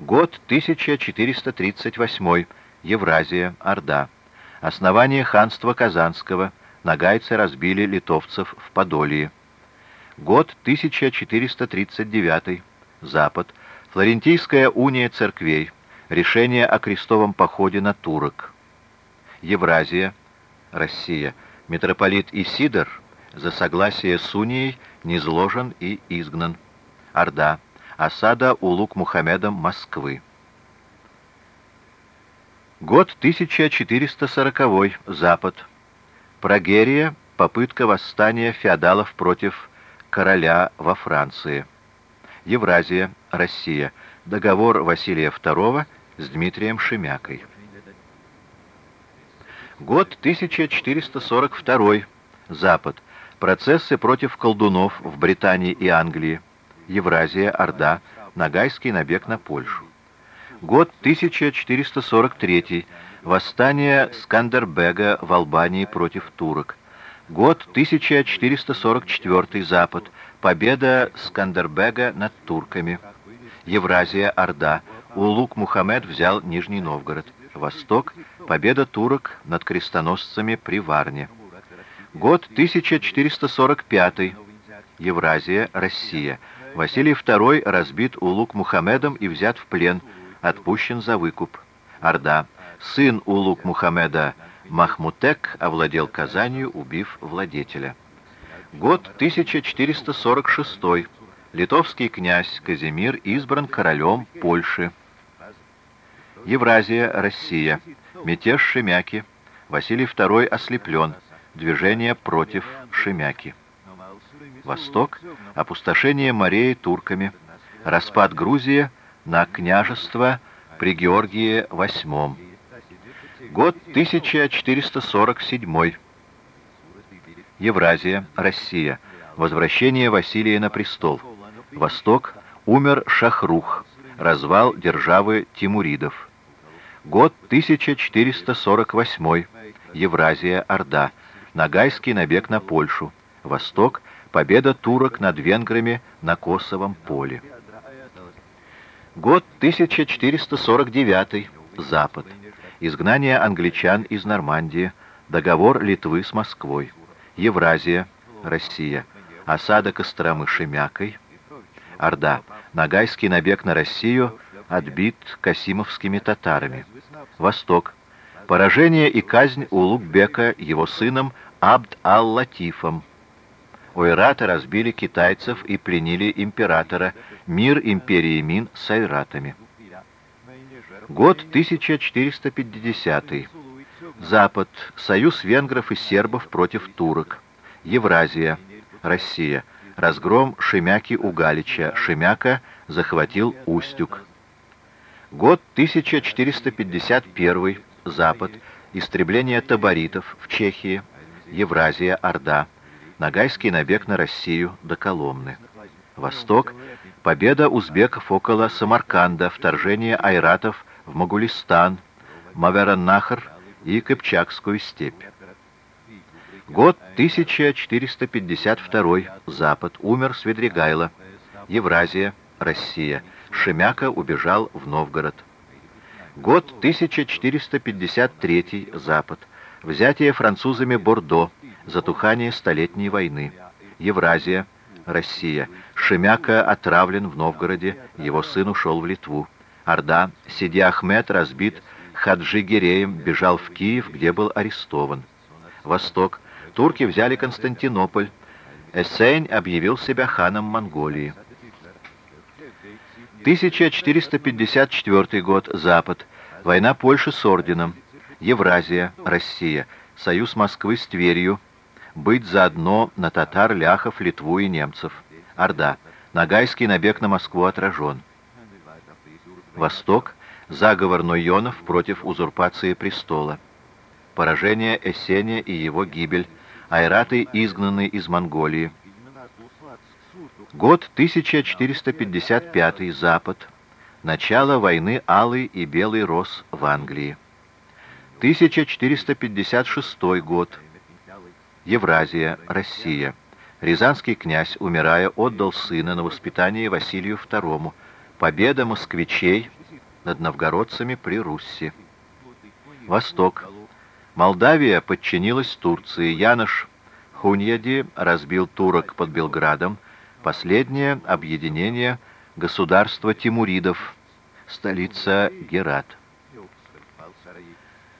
Год 1438. Евразия, Орда. Основание ханства Казанского. Нагайцы разбили литовцев в Подолии. Год 1439. Запад. Флорентийская уния церквей. Решение о крестовом походе на турок. Евразия, Россия. Митрополит Исидор за согласие с унией низложен и изгнан. Орда. Осада улук Мухаммедом Москвы. Год 1440. Запад. Прогерия. Попытка восстания феодалов против короля во Франции. Евразия. Россия. Договор Василия II с Дмитрием Шемякой. Год 1442. Запад. Процессы против колдунов в Британии и Англии. Евразия, Орда, Ногайский набег на Польшу. Год 1443. Восстание Скандербега в Албании против турок. Год 1444. Запад. Победа Скандербега над турками. Евразия, Орда. Улук Мухаммед взял Нижний Новгород. Восток. Победа турок над крестоносцами при Варне. Год 1445. Евразия, Россия. Василий II разбит Улук Мухаммедом и взят в плен, отпущен за выкуп. Орда. Сын Улук Мухаммеда Махмутек овладел Казанью, убив владетеля. Год 1446. Литовский князь Казимир избран королем Польши. Евразия, Россия. Мятеж Шемяки. Василий II ослеплен. Движение против Шемяки. Восток, опустошение морей турками, распад Грузии на княжество при Георгии VIII. Год 1447. Евразия, Россия. Возвращение Василия на престол. Восток. Умер Шахрух. Развал державы Тимуридов. Год 1448. Евразия, Орда. Ногайский набег на Польшу. Восток. Победа турок над венграми на Косовом поле. Год 1449. Запад. Изгнание англичан из Нормандии. Договор Литвы с Москвой. Евразия. Россия. Осада Костромы Шемякой. Орда. Ногайский набег на Россию отбит касимовскими татарами. Восток. Поражение и казнь Улугбека его сыном Абд-ал-Латифом. Ойраты разбили китайцев и пленили императора, мир империи Мин с айратами. Год 1450. Запад. Союз венгров и сербов против турок. Евразия. Россия. Разгром Шемяки у Галича. Шемяка захватил Устюг. Год 1451. Запад. Истребление таборитов в Чехии. Евразия. Орда. Ногайский набег на Россию до Коломны. Восток. Победа узбеков около Самарканда, вторжение айратов в Могулистан, Мавераннахар и Кыпчакскую степь. Год 1452. Запад. Умер Свидригайло. Евразия. Россия. Шемяка убежал в Новгород. Год 1453. Запад. Взятие французами Бордо затухание Столетней войны. Евразия, Россия. Шемяка отравлен в Новгороде, его сын ушел в Литву. Орда, Сиди Ахмед разбит Хаджи Гиреем, бежал в Киев, где был арестован. Восток. Турки взяли Константинополь. Эссейн объявил себя ханом Монголии. 1454 год. Запад. Война Польши с орденом. Евразия, Россия. Союз Москвы с Тверью быть заодно на татар, ляхов, Литву и немцев. Орда. Ногайский набег на Москву отражен. Восток. Заговор Нойонов против узурпации престола. Поражение Эсения и его гибель. Айраты изгнаны из Монголии. Год 1455. Запад. Начало войны Алый и Белый Рос в Англии. 1456 год. Евразия, Россия. Рязанский князь, умирая, отдал сына на воспитание Василию II. Победа москвичей над новгородцами при Русси. Восток. Молдавия подчинилась Турции. Янош Хуньяди разбил турок под Белградом. Последнее объединение государства Тимуридов. Столица Герат.